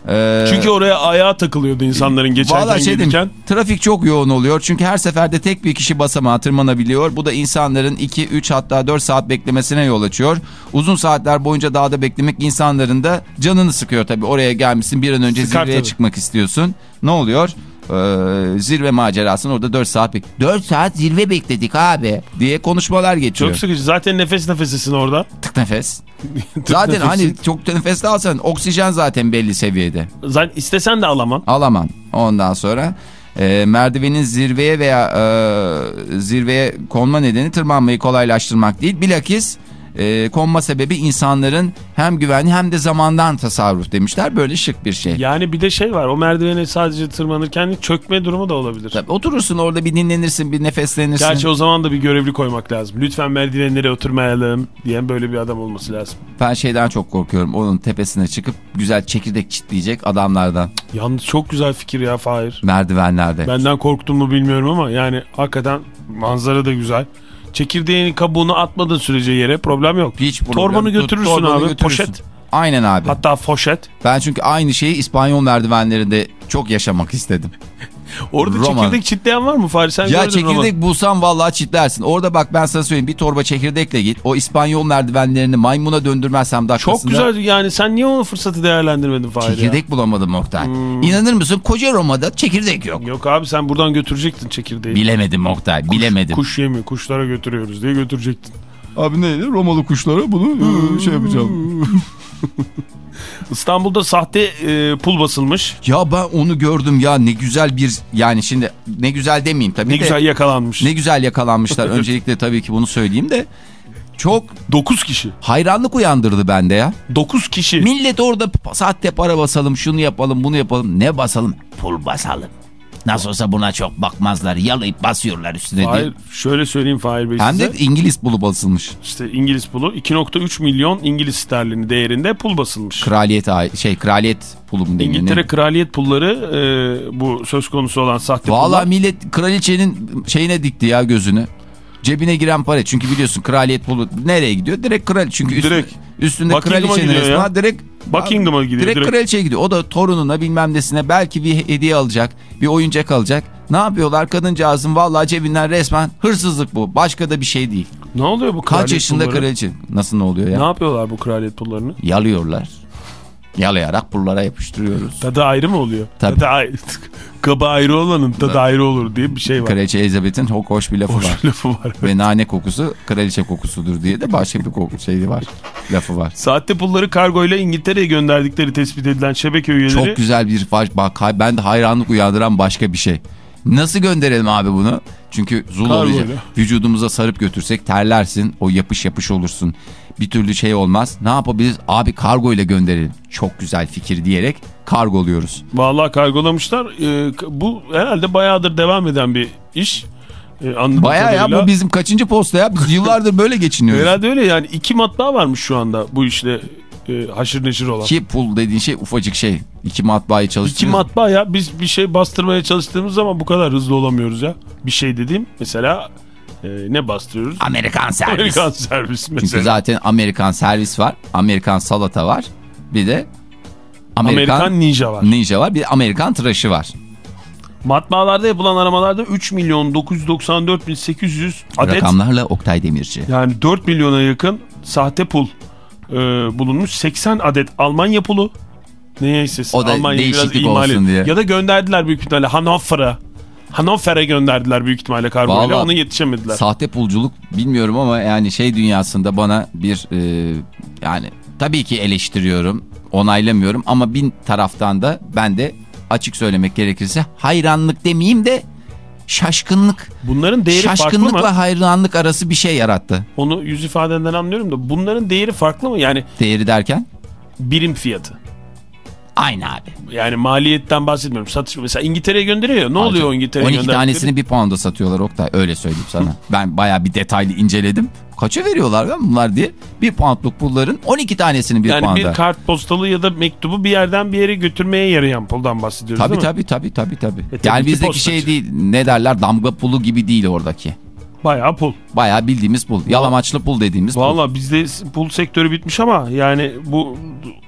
E, Çünkü oraya ayağa takılıyordu insanların geçerken şey gelirken. trafik çok yoğun oluyor. Çünkü her seferde tek bir kişi basamağa tırmanabiliyor. Bu da insanların 2, 3 hatta 4 saat beklemesine yol açıyor. Uzun saatler boyunca dağda beklemek insanların da canını sıkıyor tabii. Oraya gelmişsin bir an önce Sıkar zirveye tabii. çıkmak istiyorsun. Ne oluyor? Ee, zirve macerasını orada 4 saat bek 4 saat zirve bekledik abi diye konuşmalar geçiyor. Çok sıkıcı. Zaten nefes nefesesin orada. Tık nefes. zaten nefesin. hani çok nefes alsan oksijen zaten belli seviyede. Zaten istesen de alamam. Alamam. Ondan sonra e, merdivenin zirveye veya e, zirveye konma nedeni tırmanmayı kolaylaştırmak değil. Bilakis e, konma sebebi insanların hem güvenli hem de zamandan tasarruf demişler. Böyle şık bir şey. Yani bir de şey var. O merdivene sadece tırmanırken çökme durumu da olabilir. Tabii oturursun orada bir dinlenirsin bir nefeslenirsin. Gerçi o zaman da bir görevli koymak lazım. Lütfen merdivenlere oturmayalım diyen böyle bir adam olması lazım. Ben şeyden çok korkuyorum. Onun tepesine çıkıp güzel çekirdek çitleyecek adamlardan Yalnız çok güzel fikir ya Fahir. merdivenlerde. Benden korktum mu bilmiyorum ama yani hakikaten manzara da güzel. Çekirdeğinin kabuğunu atmadığın sürece yere problem yok. Hiç problem. Torbanı Tut- götürürsün torbanı abi. götürürsün. Poşet. Aynen abi. Hatta foşet. Ben çünkü aynı şeyi İspanyol merdivenlerinde çok yaşamak istedim. Orada Roma. çekirdek çitleyen var mı Fahri? Sen ya çekirdek Roma. bulsan vallahi çitlersin. Orada bak ben sana söyleyeyim bir torba çekirdekle git. O İspanyol merdivenlerini maymuna döndürmezsem dakikasında. Çok güzel yani sen niye o fırsatı değerlendirmedin Fahri ya? Çekirdek bulamadım Oktay. Hmm. İnanır mısın koca Roma'da çekirdek yok. Yok abi sen buradan götürecektin çekirdeği. Bilemedim Oktay bilemedim. Kuş yemi kuşlara götürüyoruz diye götürecektin. Abi neydi Romalı kuşlara bunu Hmm. şey yapacağım. İstanbul'da sahte e, pul basılmış. Ya ben onu gördüm ya ne güzel bir yani şimdi ne güzel demeyeyim tabii Ne de. güzel yakalanmış. Ne güzel yakalanmışlar. Öncelikle tabii ki bunu söyleyeyim de. çok 9 kişi. hayranlık uyandırdı bende ya. 9 kişi. Millet orada sahte para basalım, şunu yapalım, bunu yapalım. Ne basalım? Pul basalım. Nasıl olsa buna çok bakmazlar. Yalayıp basıyorlar üstüne diye. Hayır, şöyle söyleyeyim Fahir Bey Hem size. de İngiliz pulu basılmış. İşte İngiliz pulu 2.3 milyon İngiliz sterlini değerinde pul basılmış. Kraliyet şey kraliyet pulu mu deniyor? İngiltere ne? kraliyet pulları e, bu söz konusu olan sahte Vallahi pullar. millet kraliçenin şeyine dikti ya gözünü. Cebine giren para. Çünkü biliyorsun kraliyet pulu nereye gidiyor? Direkt kraliçe. Çünkü üstü- Direkt. üstünde kraliçenin resmi var. Direkt Buckingham'a gidiyor, Direkt, direkt. kraliçeye gidiyor. O da torununa bilmem nesine belki bir hediye alacak. Bir oyuncak alacak. Ne yapıyorlar? Kadıncağızın vallahi cebinden resmen hırsızlık bu. Başka da bir şey değil. Ne oluyor bu Kaç kraliyet yaşında pulları? kraliçe? Nasıl ne oluyor ya? Ne yapıyorlar bu kraliyet pullarını? Yalıyorlar. Yalayarak pullara yapıştırıyoruz. Tadı ayrı mı oluyor? Tabii. Tadı ayrı. Kabı ayrı olanın tadı ayrı olur diye bir şey var. Kraliçe Elizabeth'in çok hoş bir lafı Hoş var. bir lafı var. Ve nane kokusu kraliçe kokusudur diye de başka bir koku şeyi var. Lafı var. Sahte pulları kargoyla İngiltere'ye gönderdikleri tespit edilen şebeke üyeleri Çok güzel bir bak ben de hayranlık uyandıran başka bir şey. Nasıl gönderelim abi bunu? Çünkü zul Kargoyla. olacak. Vücudumuza sarıp götürsek terlersin. O yapış yapış olursun. Bir türlü şey olmaz. Ne yapabiliriz? Abi kargo ile gönderelim. Çok güzel fikir diyerek kargoluyoruz. Vallahi kargolamışlar. Ee, bu herhalde bayağıdır devam eden bir iş. Ee, Baya ya bu bizim kaçıncı posta ya? Biz yıllardır böyle geçiniyoruz. Herhalde öyle yani iki matbaa varmış şu anda bu işle e, haşır neşir olan. Ki pul dediğin şey ufacık şey. İki matbaayı İki çalıştırıyoruz. matbaa ya biz bir şey bastırmaya çalıştığımız zaman bu kadar hızlı olamıyoruz ya. Bir şey dediğim mesela e, ne bastırıyoruz? Amerikan servis. Amerikan servis mesela. Çünkü zaten Amerikan servis var. Amerikan salata var. Bir de Amerikan, Amerikan ninja var. ninja var. Bir Amerikan tıraşı var. Matbaalarda yapılan aramalarda 3 milyon 994 bin 800 adet Rakamlarla Oktay Demirci. yani 4 milyona yakın sahte pul e, bulunmuş. 80 adet Almanya pulu. Neyse O da Almanya'yı değişiklik ihmal olsun diye. Ya da gönderdiler büyük ihtimalle Hannover'a. Hannover'e gönderdiler büyük ihtimalle kargoyla. Ona yetişemediler. Sahte pulculuk bilmiyorum ama yani şey dünyasında bana bir e, yani tabii ki eleştiriyorum, onaylamıyorum ama bir taraftan da ben de açık söylemek gerekirse hayranlık demeyeyim de şaşkınlık. Bunların değeri farklı mı? Şaşkınlıkla hayranlık arası bir şey yarattı. Onu yüz ifadenden anlıyorum da bunların değeri farklı mı? Yani Değeri derken birim fiyatı. Aynı abi. Yani maliyetten bahsetmiyorum. Satış mesela İngiltere'ye gönderiyor. Ne oluyor o İngiltere'ye 12 gönderdikleri? tanesini bir pound'a satıyorlar Oktay. Öyle söyleyeyim sana. ben bayağı bir detaylı inceledim. Kaça veriyorlar lan bunlar diye. Bir poundluk pulların 12 tanesini bir Yani pound'a. bir kart postalı ya da mektubu bir yerden bir yere götürmeye yarayan puldan bahsediyoruz Tabii değil mi? tabii tabii tabii tabii. E, tabii yani ki bizdeki postacı. şey değil ne derler damga pulu gibi değil oradaki. Bayağı pul. Bayağı bildiğimiz pul. Yalamaçlı pul dediğimiz pul. Valla bizde pul sektörü bitmiş ama yani bu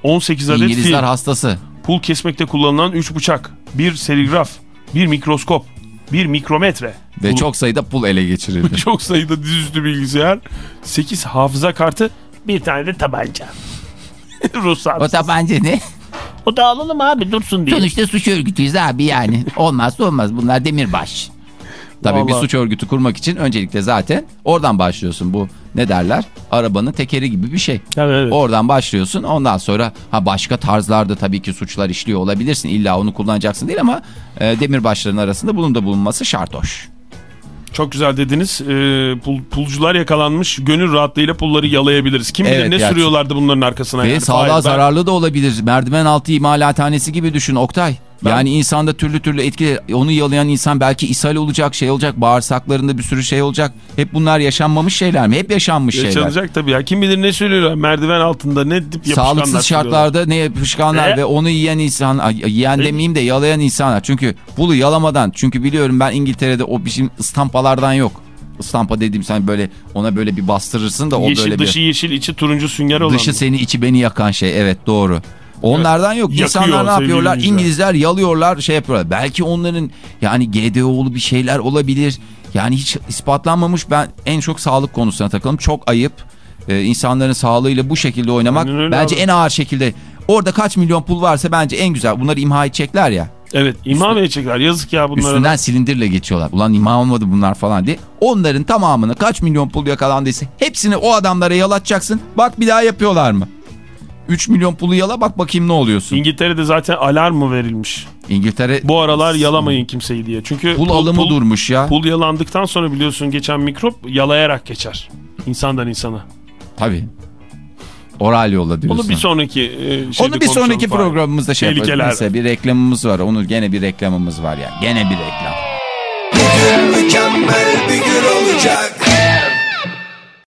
18 adet İngilizler fil, hastası. pul kesmekte kullanılan 3 bıçak, bir serigraf, bir mikroskop, bir mikrometre. Ve Pul- çok sayıda pul ele geçirildi. çok sayıda dizüstü bilgisayar, 8 hafıza kartı, bir tane de tabanca. Ruhsat. o tabanca ne? O da alalım abi dursun diye. Sonuçta suç örgütüyüz abi yani. Olmazsa olmaz. Bunlar demirbaş. Tabii bir Vallahi. suç örgütü kurmak için öncelikle zaten oradan başlıyorsun. Bu ne derler? Arabanın tekeri gibi bir şey. Evet, evet. Oradan başlıyorsun. Ondan sonra ha başka tarzlarda tabii ki suçlar işliyor olabilirsin. İlla onu kullanacaksın değil ama e, demirbaşların arasında bunun da bulunması şart hoş. Çok güzel dediniz. Ee, pul, pulcular yakalanmış. Gönül rahatlığıyla pulları yalayabiliriz. Kim bilir Evet, ne gerçi. sürüyorlardı bunların arkasına. Ve yani. sağlığa ben- zararlı da olabilir. Merdiven altı imalathanesi gibi düşün Oktay. Yani insanda türlü türlü etki onu yalayan insan belki ishal olacak şey olacak bağırsaklarında bir sürü şey olacak. Hep bunlar yaşanmamış şeyler mi? Hep yaşanmış şeyler. Yaşanacak tabii ya. Kim bilir ne söylüyorlar. Merdiven altında ne dip yapışkanlar Sağlıksız şartlarda ne yapışkanlar E? ve onu yiyen insan, yiyen E? demeyeyim de yalayan insanlar. Çünkü pulu yalamadan çünkü biliyorum ben İngiltere'de o bizim ıstampalardan yok. Istampa dediğim sen böyle ona böyle bir bastırırsın da o Yeşil böyle dışı bir yeşil içi turuncu sünger olan. dışı seni içi beni yakan şey evet doğru. Onlardan yok. Yakıyor İnsanlar ne yapıyorlar? İngilizler yalıyorlar şey yapıyorlar. Belki onların yani GDO'lu bir şeyler olabilir. Yani hiç ispatlanmamış ben en çok sağlık konusuna takılım. Çok ayıp. Ee, insanların sağlığıyla bu şekilde oynamak bence abi. en ağır şekilde. Orada kaç milyon pul varsa bence en güzel. Bunları imha edecekler ya. Evet imam edecekler. Yazık ya bunlara. Üstünden da. silindirle geçiyorlar. Ulan imha olmadı bunlar falan diye. Onların tamamını kaç milyon pul yakalandıysa hepsini o adamlara yalatacaksın. Bak bir daha yapıyorlar mı? 3 milyon pulu yala bak bakayım ne oluyorsun. İngiltere'de zaten alarm mı verilmiş? İngiltere Bu aralar yalamayın kimseyi diye. Çünkü pul, alımı pul, durmuş ya. Pul yalandıktan sonra biliyorsun geçen mikrop yalayarak geçer. İnsandan insana. Tabii. Oral yolla diyorsun. Onu bir sonraki e, şeyde Onu bir sonraki falan. programımızda şey yaparız. Tehlikeler. Mesela bir reklamımız var. Onur gene bir reklamımız var ya. Gene bir reklam. Mükemmel bir gün olacak